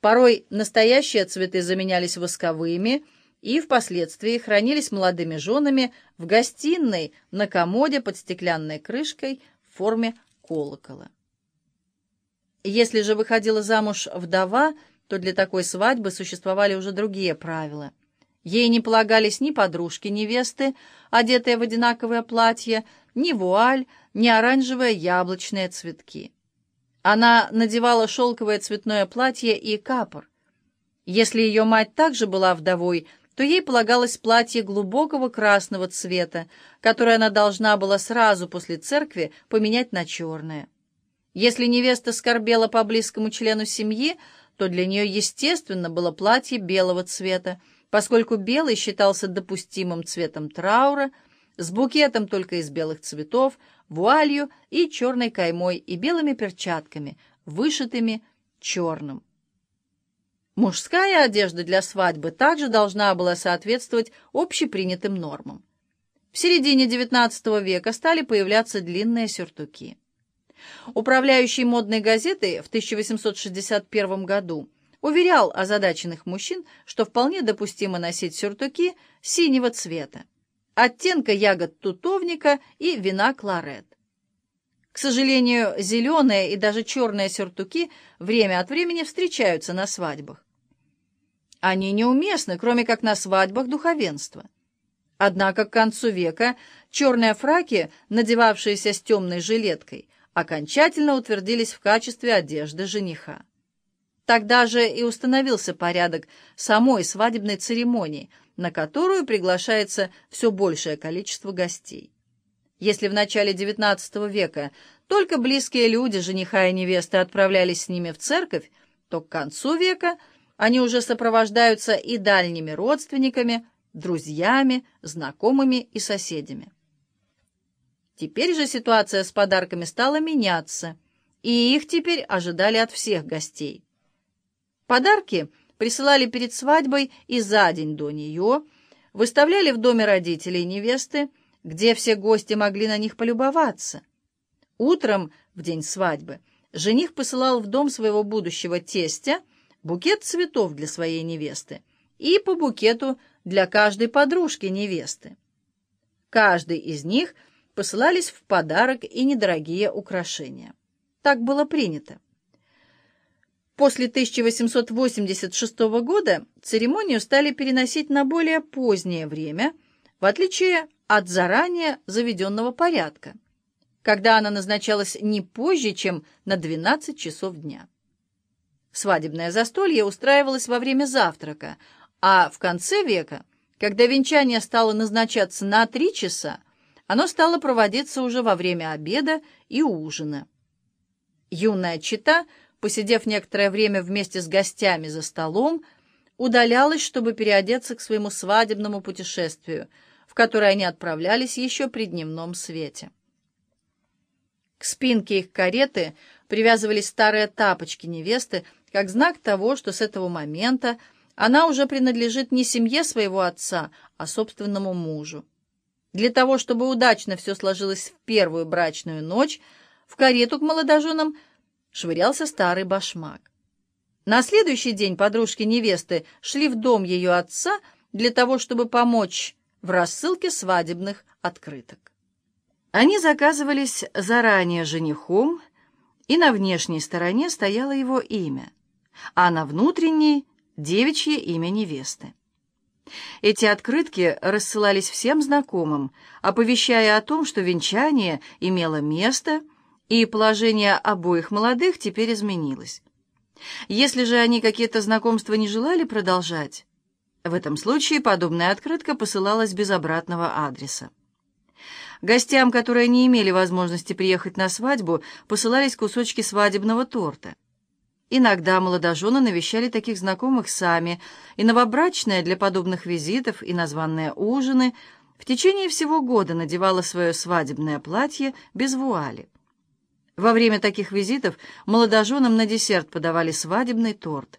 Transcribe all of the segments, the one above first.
Порой настоящие цветы заменялись восковыми и впоследствии хранились молодыми женами в гостиной на комоде под стеклянной крышкой в форме колокола. Если же выходила замуж вдова, то для такой свадьбы существовали уже другие правила. Ей не полагались ни подружки невесты, одетые в одинаковое платье, ни вуаль, ни оранжевые яблочные цветки. Она надевала шелковое цветное платье и капор. Если ее мать также была вдовой, то ей полагалось платье глубокого красного цвета, которое она должна была сразу после церкви поменять на черное. Если невеста скорбела по близкому члену семьи, то для нее, естественно, было платье белого цвета, поскольку белый считался допустимым цветом траура, с букетом только из белых цветов, вуалью и черной каймой и белыми перчатками, вышитыми черным. Мужская одежда для свадьбы также должна была соответствовать общепринятым нормам. В середине XIX века стали появляться длинные сюртуки. Управляющий модной газетой в 1861 году уверял озадаченных мужчин, что вполне допустимо носить сюртуки синего цвета, оттенка ягод тутовника и вина кларет. К сожалению, зеленые и даже черные сюртуки время от времени встречаются на свадьбах. Они неуместны, кроме как на свадьбах духовенства. Однако к концу века черные фраки, надевавшиеся с темной жилеткой, окончательно утвердились в качестве одежды жениха. Тогда же и установился порядок самой свадебной церемонии, на которую приглашается все большее количество гостей. Если в начале XIX века только близкие люди жениха и невесты отправлялись с ними в церковь, то к концу века они уже сопровождаются и дальними родственниками, друзьями, знакомыми и соседями. Теперь же ситуация с подарками стала меняться, и их теперь ожидали от всех гостей. Подарки присылали перед свадьбой и за день до нее, выставляли в доме родителей невесты, где все гости могли на них полюбоваться. Утром, в день свадьбы, жених посылал в дом своего будущего тестя букет цветов для своей невесты и по букету для каждой подружки невесты. Каждый из них – посылались в подарок и недорогие украшения. Так было принято. После 1886 года церемонию стали переносить на более позднее время, в отличие от заранее заведенного порядка, когда она назначалась не позже, чем на 12 часов дня. Свадебное застолье устраивалось во время завтрака, а в конце века, когда венчание стало назначаться на 3 часа, оно стало проводиться уже во время обеда и ужина. Юная чита, посидев некоторое время вместе с гостями за столом, удалялась, чтобы переодеться к своему свадебному путешествию, в которое они отправлялись еще при дневном свете. К спинке их кареты привязывались старые тапочки невесты, как знак того, что с этого момента она уже принадлежит не семье своего отца, а собственному мужу. Для того, чтобы удачно все сложилось в первую брачную ночь, в карету к молодоженам швырялся старый башмак. На следующий день подружки невесты шли в дом ее отца для того, чтобы помочь в рассылке свадебных открыток. Они заказывались заранее женихом, и на внешней стороне стояло его имя, а на внутренней — девичье имя невесты. Эти открытки рассылались всем знакомым, оповещая о том, что венчание имело место, и положение обоих молодых теперь изменилось. Если же они какие-то знакомства не желали продолжать, в этом случае подобная открытка посылалась без обратного адреса. Гостям, которые не имели возможности приехать на свадьбу, посылались кусочки свадебного торта. Иногда молодожены навещали таких знакомых сами, и новобрачная для подобных визитов и названные ужины в течение всего года надевала свое свадебное платье без вуали. Во время таких визитов молодоженам на десерт подавали свадебный торт.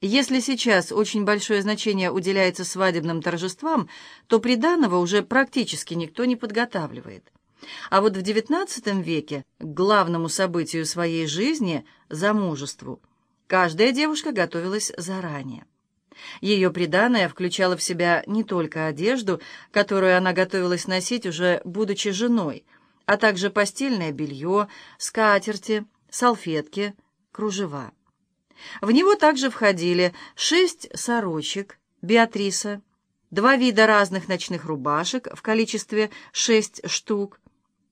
Если сейчас очень большое значение уделяется свадебным торжествам, то приданого уже практически никто не подготавливает. А вот в XIX веке к главному событию своей жизни, замужеству, Каждая девушка готовилась заранее. Ее приданое включало в себя не только одежду, которую она готовилась носить уже будучи женой, а также постельное белье, скатерти, салфетки, кружева. В него также входили шесть сорочек Беатриса, два вида разных ночных рубашек в количестве шесть штук,